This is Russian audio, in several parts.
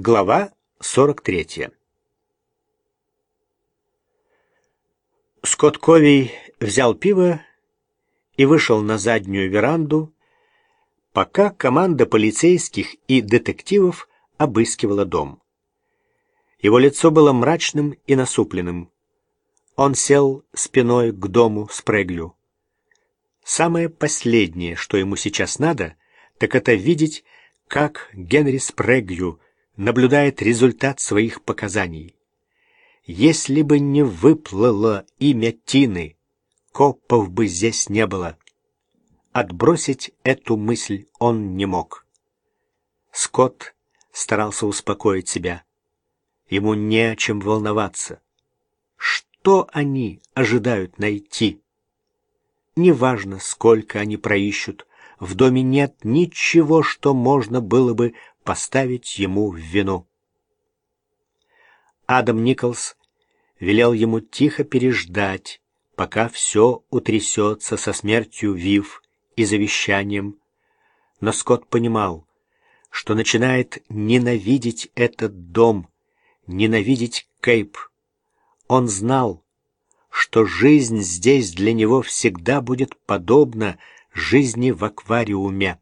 Глава 43 Скотт Ковий взял пиво и вышел на заднюю веранду, пока команда полицейских и детективов обыскивала дом. Его лицо было мрачным и насупленным. Он сел спиной к дому Спреглю. Самое последнее, что ему сейчас надо, так это видеть, как Генри Спрегью наблюдает результат своих показаний. Если бы не выплыло имя Тины, копов бы здесь не было. Отбросить эту мысль он не мог. Скотт старался успокоить себя. Ему не о чем волноваться. Что они ожидают найти? Неважно, сколько они проищут, в доме нет ничего, что можно было бы поставить ему в вину. Адам Николс велел ему тихо переждать, пока все утрясется со смертью Вив и завещанием. Но Скотт понимал, что начинает ненавидеть этот дом, ненавидеть Кейп. Он знал, что жизнь здесь для него всегда будет подобна жизни в аквариуме.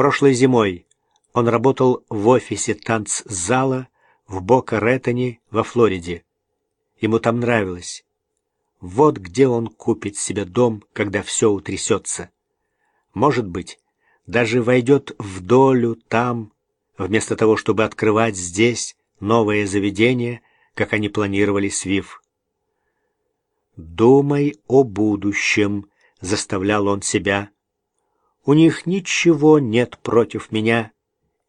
Прошлой зимой он работал в офисе танцзала в Бока-Ретоне во Флориде. Ему там нравилось. Вот где он купит себе дом, когда все утрясется. Может быть, даже войдет в долю там, вместо того, чтобы открывать здесь новое заведение, как они планировали с Вив. «Думай о будущем», — заставлял он себя. «У них ничего нет против меня,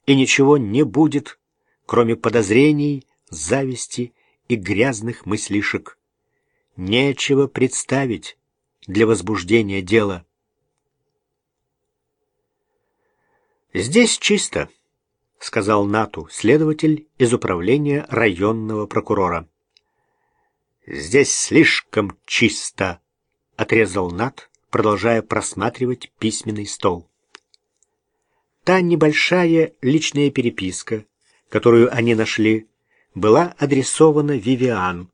и ничего не будет, кроме подозрений, зависти и грязных мыслишек. Нечего представить для возбуждения дела». «Здесь чисто», — сказал Нату, следователь из управления районного прокурора. «Здесь слишком чисто», — отрезал Нат, продолжая просматривать письменный стол. Та небольшая личная переписка, которую они нашли, была адресована Вивиан.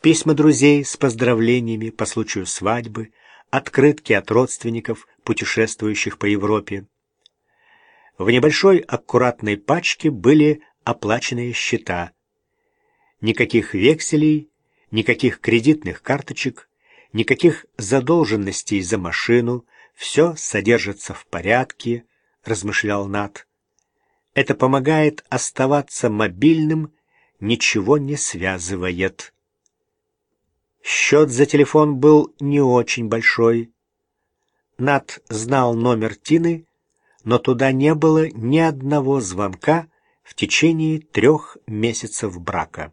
Письма друзей с поздравлениями по случаю свадьбы, открытки от родственников, путешествующих по Европе. В небольшой аккуратной пачке были оплаченные счета. Никаких векселей, никаких кредитных карточек, никаких задолженностей за машину, все содержится в порядке, размышлял Нат. Это помогает оставаться мобильным, ничего не связывает. Счет за телефон был не очень большой. Нат знал номер Тины, но туда не было ни одного звонка в течение трех месяцев брака.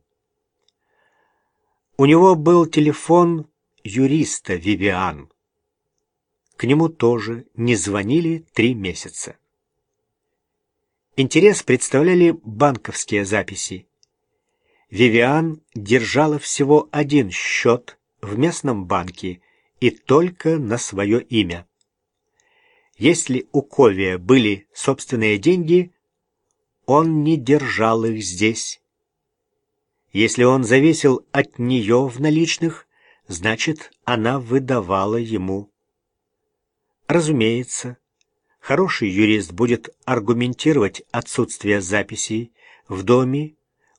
У него был телефон юриста Вивиан. К нему тоже не звонили три месяца. Интерес представляли банковские записи. Вивиан держала всего один счет в местном банке и только на свое имя. Если у Ковия были собственные деньги, он не держал их здесь. Если он зависел от нее в наличных, значит, она выдавала ему. Разумеется, хороший юрист будет аргументировать отсутствие записей в доме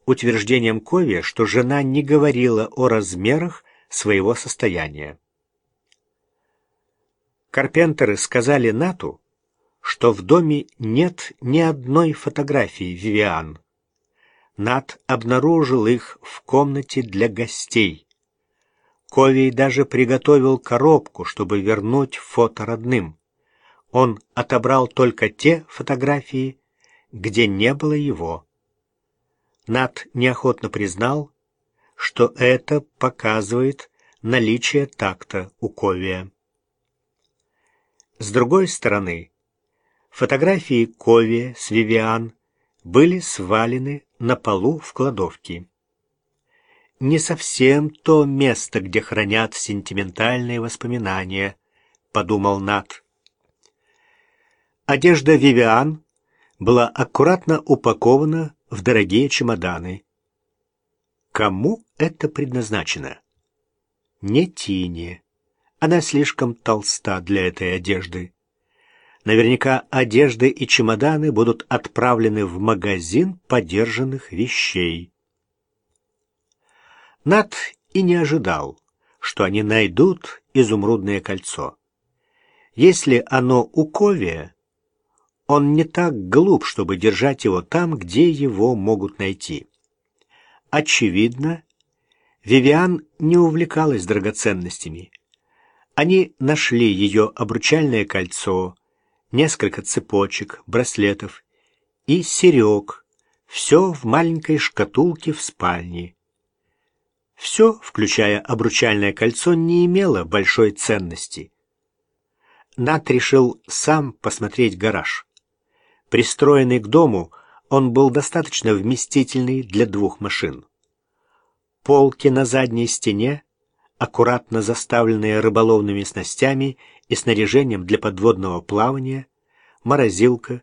утверждением Ковия, что жена не говорила о размерах своего состояния. Карпентеры сказали Нату, что в доме нет ни одной фотографии Вивиан. Нат обнаружил их в комнате для гостей. Ковей даже приготовил коробку, чтобы вернуть фото родным. Он отобрал только те фотографии, где не было его. Нат неохотно признал, что это показывает наличие такта у Ковия. С другой стороны, фотографии Кови с Вивиан были свалены на полу в кладовке. Не совсем то место, где хранят сентиментальные воспоминания, подумал Нат. Одежда Вивиан была аккуратно упакована в дорогие чемоданы. Кому это предназначено? Не Тине. Она слишком толста для этой одежды. Наверняка одежды и чемоданы будут отправлены в магазин подержанных вещей. Над и не ожидал, что они найдут изумрудное кольцо. Если оно у Ковия, он не так глуп, чтобы держать его там, где его могут найти. Очевидно, Вивиан не увлекалась драгоценностями. Они нашли ее обручальное кольцо, несколько цепочек, браслетов и серег, все в маленькой шкатулке в спальне. Все, включая обручальное кольцо, не имело большой ценности. Нат решил сам посмотреть гараж. Пристроенный к дому, он был достаточно вместительный для двух машин. Полки на задней стене, аккуратно заставленные рыболовными снастями и снаряжением для подводного плавания, морозилка,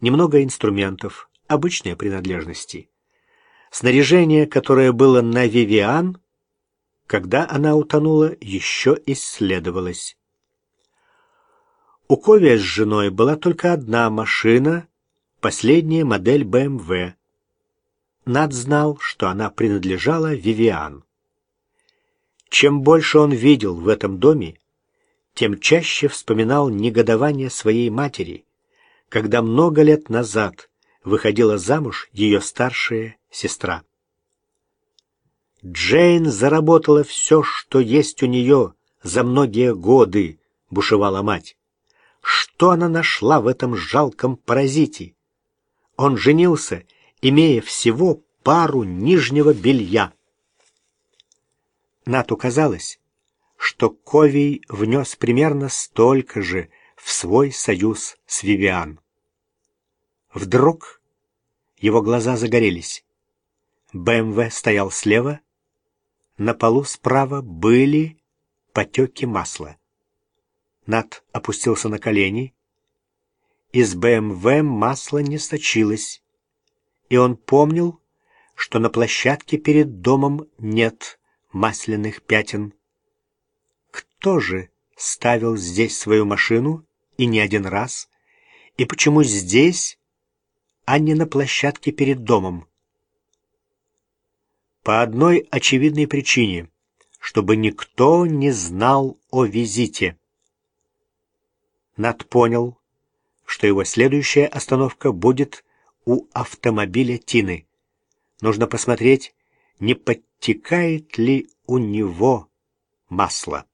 немного инструментов, обычные принадлежности. Снаряжение, которое было на Вивиан, когда она утонула, еще исследовалось. У Ковия с женой была только одна машина, последняя модель БМВ. Над знал, что она принадлежала Вивиан. Чем больше он видел в этом доме, тем чаще вспоминал негодование своей матери, когда много лет назад выходила замуж ее старшая сестра. Джейн заработала все, что есть у нее за многие годы, бушевала мать. Что она нашла в этом жалком паразите? Он женился, имея всего пару нижнего белья. Нату казалось, что Ковий внес примерно столько же в свой союз с Вивиан. Вдруг его глаза загорелись. БМВ стоял слева, на полу справа были потеки масла. Нат опустился на колени. Из БМВ масло не сочилось, и он помнил, что на площадке перед домом нет масляных пятен. Кто же ставил здесь свою машину и не один раз? И почему здесь, а не на площадке перед домом? По одной очевидной причине, чтобы никто не знал о визите. Над понял, что его следующая остановка будет у автомобиля Тины. Нужно посмотреть, не подтекает ли у него масло.